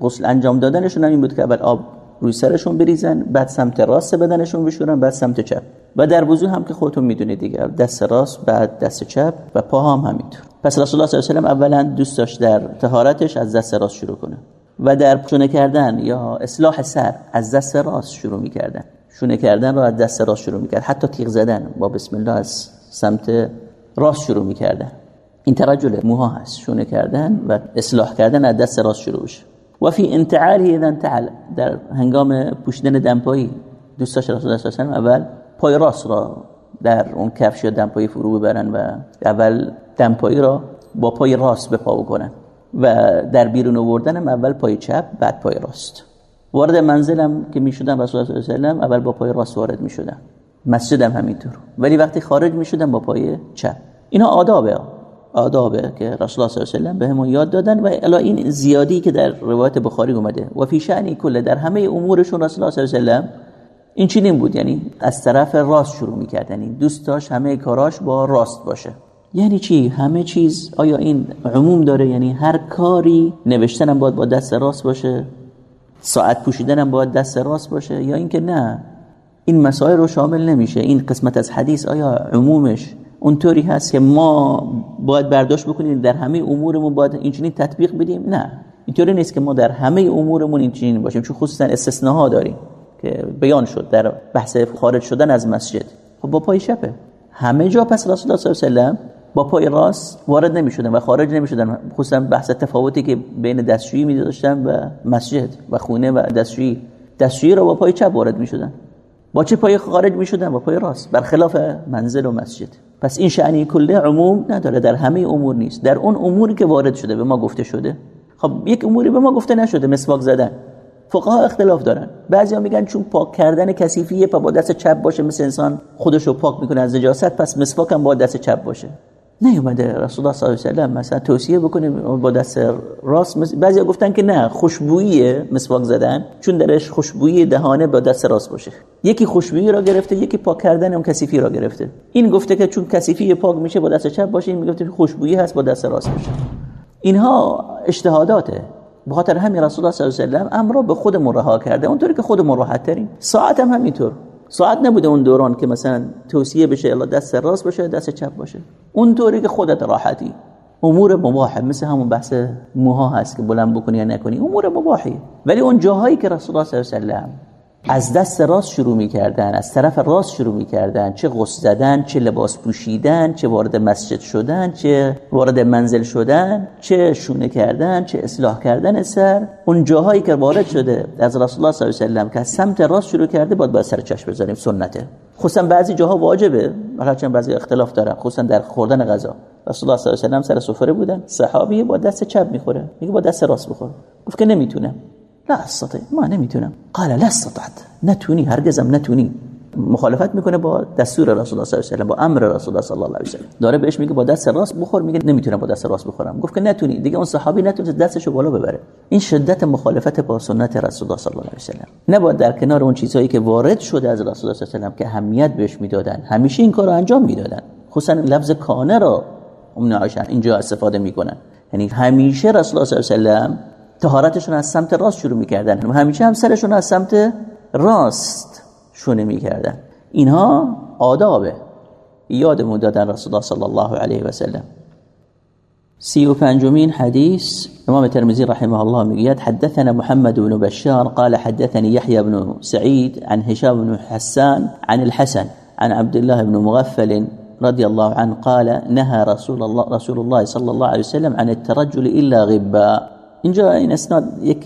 غسل انجام دادنشون هم این بود که اول آب روی سرشون بریزن بعد سمت راست بدنشون بشورن بعد سمت چپ. و در وضو هم که خودتون می‌دونید دیگه. دست راست بعد دست چپ و پاها هم همینطور. پس رسول الله صلی الله علیه و اولا دوست داشت در طهارتش از دست راست شروع کنه. و در شونه کردن یا اصلاح سر از دست راست شروع می‌کردن. شونه کردن رو از دست راست شروع می‌کرد. حتی تیغ زدن با بسم الله از سمت راست شروع می‌کردن. این ترجل موها هست. شونه کردن و اصلاح کردن از دست راست شروع بشه و فی انتعاله اذا انتعل. در هنگام پوشیدن دمپایی دوست داشت رسول الله اول پای راست را در اون کفش یا دمپایی فرو ببرن و اول دمپایی را با پای راست به پا بکنن و در بیرون آوردن هم اول پای چپ بعد پای راست. وارد منزلم که می‌شدن رسول الله صلی الله علیه و اول با پای راست وارد می‌شدن مسجدم همینطور. ولی وقتی خارج می‌شدن با پای چپ. اینا آدابه آدابه که رسول الله صلی الله علیه و بهمون یاد دادن و الا این زیادی که در روایت بخاری اومده. و فی شأنی کله در همه امورشون رسول الله صلی الله علیه و این چنین بود. یعنی از طرف راست شروع می‌کرد. یعنی دوست داشت همه کاراش با راست باشه. یعنی چی؟ همه چیز آیا این عموم داره؟ یعنی هر کاری نوشتنم باید با دست راست باشه؟ ساعت پوشیدنم باید دست راست باشه؟ یا اینکه نه؟ این مسائل رو شامل نمیشه. این قسمت از حدیث آیا عمومش اونطوری هست که ما باید برداشت بکنیم در همه امورمون باید اینجوری تطبیق بدیم؟ نه. اینطوری نیست که ما در همه امورمون این چنین باشیم چون خصوصا استثناها داریم که بیان شد در بحث خارج شدن از مسجد. خب با پای شپه. همه جا پس رسول الله صلی الله علیه و با پای راست وارد نمی شدن و خارج نمی شدن خصوصا بحث تفاوتی که بین دستشویی می داشتن و مسجد و خونه و دستشویی. دستشویی رو با پای چپ وارد می شدن با چه پای خارج می شدن با پای راست. برخلاف منزل و مسجد. پس این شعنی کله عموم نداره. در همه امور نیست. در اون اموری که وارد شده به ما گفته شده. خب یک اموری به ما گفته نشده. مسواک زدن. فقها اختلاف دارن. بعضیا میگن چون پاک کردن کثیفیه با دست چپ باشه مثل انسان خودش رو پاک می‌کنه از نجاست پس مسواک هم با دست چپ باشه. نیومده. رسول الله صلی الله علیه و سلم مثلا توصیه بکنه با دست راست. بعضیا گفتن که نه خوشبویی مسواک زدن. چون درش خوشبویی دهانه با دست راست باشه. یکی خوشبویی را گرفته یکی پاک کردن اون کثیفی را گرفته. این گفته که چون کثیفی پاک میشه با دست چپ باشه این می‌گفته خوشبویی هست با دست راست باشه. اینها اجتهاداته. به خاطر همین رسول الله صلی الله علیه و امر به خودمون رها کرده. اونطوری که خودمون راحت ترین ساعت هم همینطور. ساعت نبوده اون دوران که مثلا توصیه بشه الا دست راست باشه دست چپ باشه. اونطوری که خودت راحتی. امور مباحه مثل همون بحث موها هست که بلند بکنی یا نکنی. امور مباحی ولی اون جاهایی که رسول الله صلی الله علیه و از دست راست شروع می‌کردن از طرف راست شروع می‌کردن. چه غسل زدن چه لباس پوشیدن چه وارد مسجد شدن چه وارد منزل شدن چه شونه کردن چه اصلاح کردن سر. اون جاهایی که وارد شده از رسول الله صلی الله علیه و که از سمت راست شروع کرده باید با سر چشم بذاریم سنته. خصوصا بعضی جاها واجبه. چند بعضی اختلاف دارن. خصوصا در خوردن غذا. رسول الله صلی الله علیه و سر سفره بودن. صحابی با دست چپ می‌خوره. میگه با دست راست بخور. گفت که نمی‌تونه لا استطيع ما نمی‌تونم قال لا استطعت نتونی هرگزم نتونی مخالفت می‌کنه با دستور رسول الله صلی الله علیه و با امر رسول الله صلی الله علیه و سلم. داره بهش میگه با دست راست بخور میگه نمی‌تونم با دست راست بخورم. گفت که نتونی. دیگه اون صحابی نتونه دستشو بالا ببره. این شدت مخالفت با سنت رسول الله صلی الله علیه و سلم. نباید در کنار اون چیزهایی که وارد شده از رسول الله صلی الله علیه و سلم که اهمیت بهش می‌دادن همیشه این کارو انجام می‌دادن. خصوصا لفظ کانه را ام اینجا استفاده می‌کنن. یعنی همیشه رسول الله صلی الله علیه و تهارتشون از سمت راست شروع می‌کردن. همیشه هم سرشون از سمت راست شونه می‌کردن. اینها آدابه. یادمون دادن رسول الله صلی الله علیه و سلم. سی و پنجمین حدیث امام ترمزی رحمه الله می‌گوید حدثنا محمد بن بشار قال حدثني يحيى بن سعيد عن هشام بن حسان عن الحسن عن عبد الله بن مغفل رضي الله عنه قال نهى رسول الله رسول الله صلى الله عليه وسلم عن الترجل إلا غبا اینجا این اسناد یک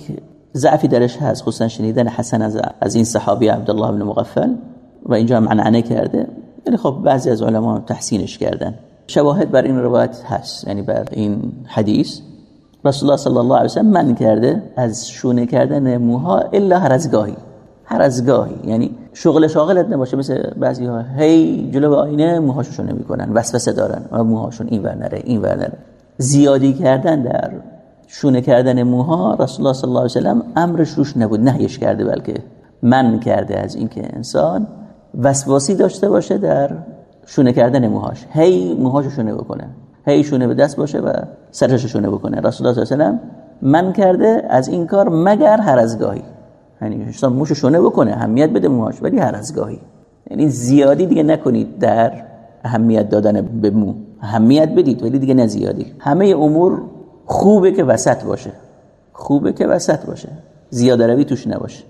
ضعفی درش هست خصوصا شنیدن حسن از, از این صحابی عبدالله بن مغفل. و اینجا هم عنعنه کرده. یعنی خب بعضی از علما تحسینش کردن. شواهد بر این روایت هست یعنی بر این حدیث. رسول الله صلی الله علیه و من کرده از شونه کردن موها الا هر از گاهی. هر از گاهی. یعنی شغل شاغلت نباشه مثل بعضی ها هی جلو آینه موهاشو شونه می‌کنن وسوسه دارن. و موهاشون این ور نره این ور نره. زیادی کردن در شونه کردن موها رسول الله صلی الله علیه و سلم امرش روش نبود نهیش کرده بلکه من کرده از اینکه انسان وسواسی داشته باشه در شونه کردن موهاش. هی موهاشو شونه بکنه. هی شونه به دست باشه و سرش شونه بکنه. رسول الله صلی الله علیه و سلم من کرده از این کار مگر هر از گاهی. یعنی انسان موشو شونه بکنه اهمیت بده موهاش ولی هر از گاهی. یعنی زیادی دیگه نکنید در اهمیت دادن به مو. اهمیت بدید ولی دیگه نه زیادی. همه امور خوبه که وسط باشه. خوبه که وسط باشه. زیاده روی توش نباشه.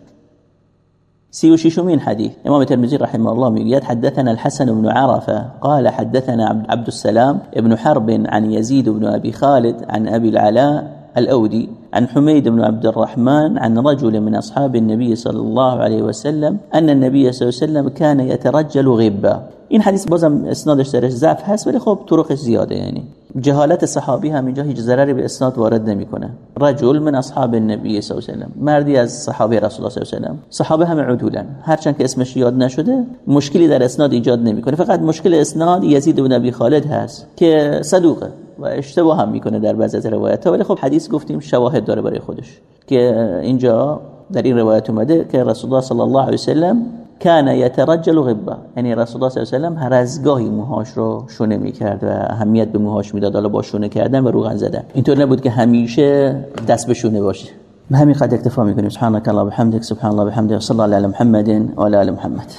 سی و ششمین حديث امام الترمذي رحمه الله می‌گوید حدثنا الحسن بن عرفة قال حدثنا عبد السلام ابن حرب عن يزيد بن أبي خالد عن أبي العلاء الأودي عن حميد بن عبد الرحمن عن رجل من أصحاب النبي صلى الله عليه وسلم أن النبي صلى الله عليه وسلم كان يترجل غبا. این حدیث بازم اسنادش درش ضعف هست ولی خب طرقش زیاده. یعنی جهالت صحابی هم اینجا هیچ ضرری به اسناد وارد نمی‌کنه. رجل من اصحاب النبی صلی الله علیه و مردی از صحابه رسول الله صلی الله علیه و صحابه همه عدولن. هرچند که اسمش یاد نشده مشکلی در اسناد ایجاد نمی‌کنه. فقط مشکل اسناد یزید بن ابی خالد هست که صدوقه و اشتباه هم می‌کنه در بعضی از روایت ها ولی خب حدیث گفتیم شواهد داره برای خودش که اینجا در این روایت اومده که رسول الله صلی الله علیه و سلم کان یترجل غبا یعنی رسول الله صلی الله علیه و هر از گاهی موهاش رو شونه می‌کرد و اهمیت به موهاش می‌داد. حالا با شونه کردن و روغن زدن. اینطور نبود که همیشه دست به شونه باشه. به همین قد اکتفا می‌کنیم. سبحانك الله بحمدك سبحان الله بحمده و صلی الله علی محمد و علی محمد.